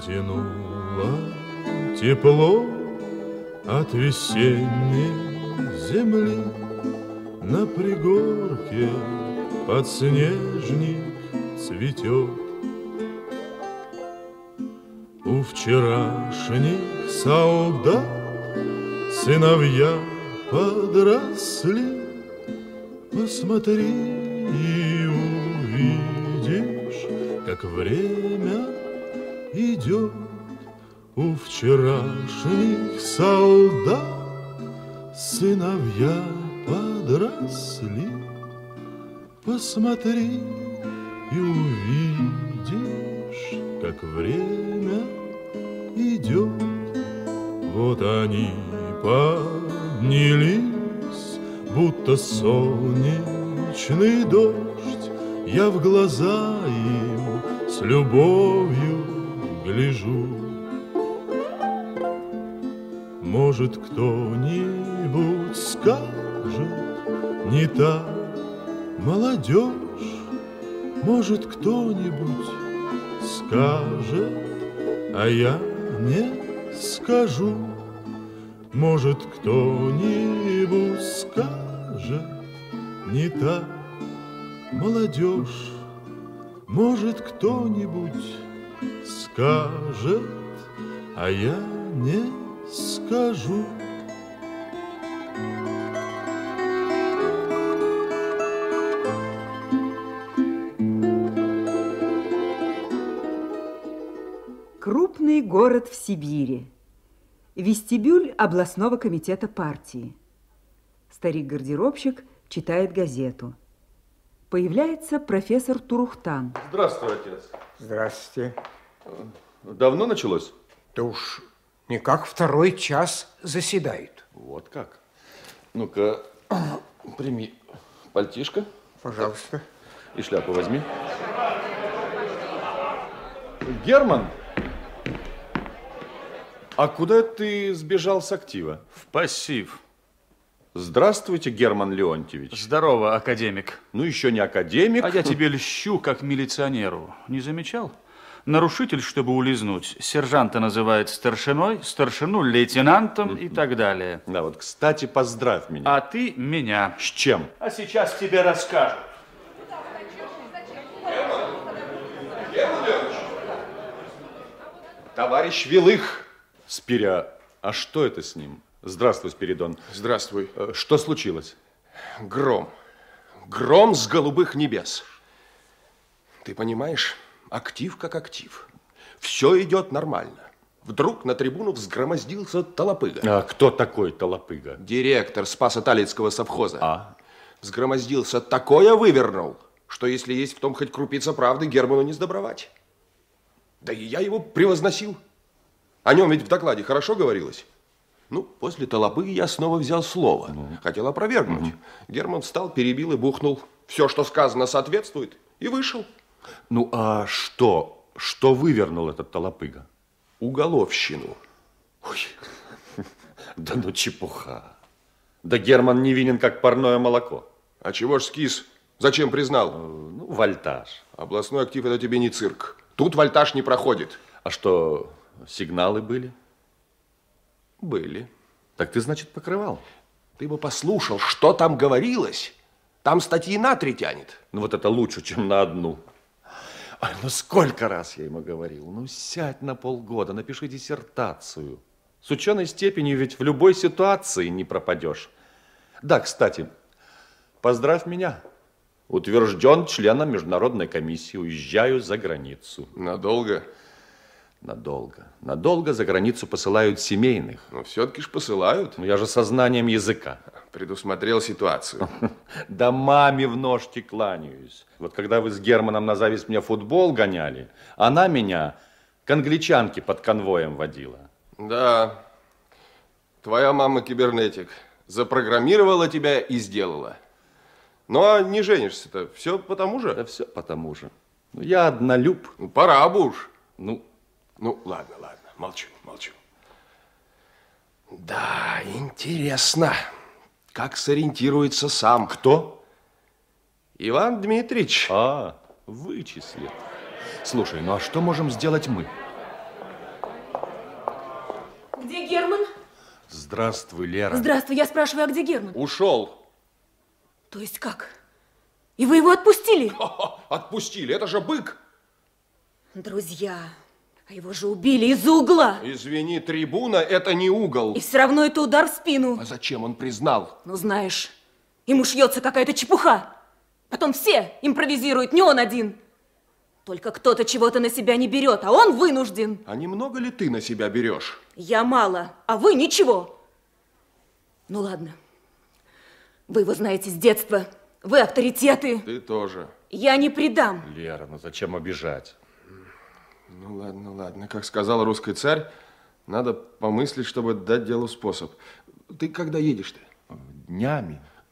Потянуло тепло от весенней земли. На пригорке подснежник цветет. У вчерашних солдат сыновья подросли. Посмотри и увидишь, как время идет у вчерашних солдат. Сыновья подросли. Посмотри и увидишь, как время идет. Вот они поднялись, будто солнечный дождь. Я в глаза им с любовью гляжу. Может, кто-нибудь скажет, не та молодежь, Может, кто-нибудь скажет, а я не скажу. Может, кто-нибудь скажет, не та молодежь, Может, кто-нибудь скажет, а я не скажу. Крупный город в Сибири. Вестибюль областного комитета партии. Старик-гардеробщик читает газету. Появляется профессор Турухтан. Здравствуй, отец. Здравствуйте. Давно началось? Да уж никак второй час заседает. Вот как. Ну-ка, прими пальтишко. Пожалуйста. И шляпу возьми. Герман, а куда ты сбежал с актива? В пассив. Здравствуйте, Герман Леонтьевич. Здорово, академик. Ну, еще не академик. А я тебе льщу, как милиционеру. Не замечал? Нарушитель, чтобы улизнуть, сержанта называет старшиной, старшину лейтенантом и так далее. Да, вот, кстати, поздравь меня. А ты меня. С чем? А сейчас тебе расскажу. Товарищ Вилых. Спиря, а что это с ним? Здравствуй, Спиридон. Здравствуй. Э, Что случилось? Гром. Гром с голубых небес. Ты понимаешь, актив как актив. Все идет нормально. Вдруг на трибуну взгромоздился Толопыга. А кто такой Толопыга? Директор Спасо-Талицкого совхоза. А? Взгромоздился, такое вывернул, что если есть в том хоть крупица правды, Герману не сдобровать. Да и я его превозносил. О нем ведь в докладе хорошо говорилось. Ну, после толопы я снова взял слово. Хотел опровергнуть. Герман встал, перебил и бухнул. Все, что сказано, соответствует. И вышел. Ну, а что? Что вывернул этот Толопыга? Уголовщину. Ой, да ну чепуха. Да Герман невинен, как парное молоко. А чего ж скис? Зачем признал? Ну, вольтаж. Областной актив это тебе не цирк. Тут вольтаж не проходит. А что, сигналы были? Были. Так ты, значит, покрывал? Ты бы послушал, что там говорилось. Там статьи на три тянет. Ну, вот это лучше, чем на одну. Ай, ну сколько раз я ему говорил, ну сядь на полгода, напиши диссертацию. С ученой степенью ведь в любой ситуации не пропадешь. Да, кстати, поздравь меня. Утвержден членом международной комиссии, уезжаю за границу. Надолго? Надолго. Надолго за границу посылают семейных. Но все-таки ж посылают. Ну, я же со знанием языка. Предусмотрел ситуацию. Да маме в ножки кланяюсь. Вот когда вы с Германом на зависть мне футбол гоняли, она меня к англичанке под конвоем водила. Да, твоя мама кибернетик. Запрограммировала тебя и сделала. Ну, а не женишься-то, все потому же? Да все потому же. Ну, я однолюб. Ну, пора бы уж. Ну, ну, ладно, ладно, молчу, молчу. Да, интересно, как сориентируется сам. Кто? Иван Дмитрич. А, вычислил. Слушай, ну а что можем сделать мы? Где Герман? Здравствуй, Лера. Здравствуй, я спрашиваю, а где Герман? Ушел. То есть как? И вы его отпустили? Отпустили, это же бык. Друзья, а его же убили из-за угла. Извини, трибуна, это не угол. И все равно это удар в спину. А зачем он признал? Ну, знаешь, ему шьется какая-то чепуха. Потом все импровизируют, не он один. Только кто-то чего-то на себя не берет, а он вынужден. А немного ли ты на себя берешь? Я мало, а вы ничего. Ну ладно. Вы его знаете с детства. Вы авторитеты. Ты тоже. Я не предам. Лера, ну зачем обижать? Ну ладно, ладно. Как сказал русский царь, надо помыслить, чтобы дать делу способ. Ты когда едешь-то? Днями.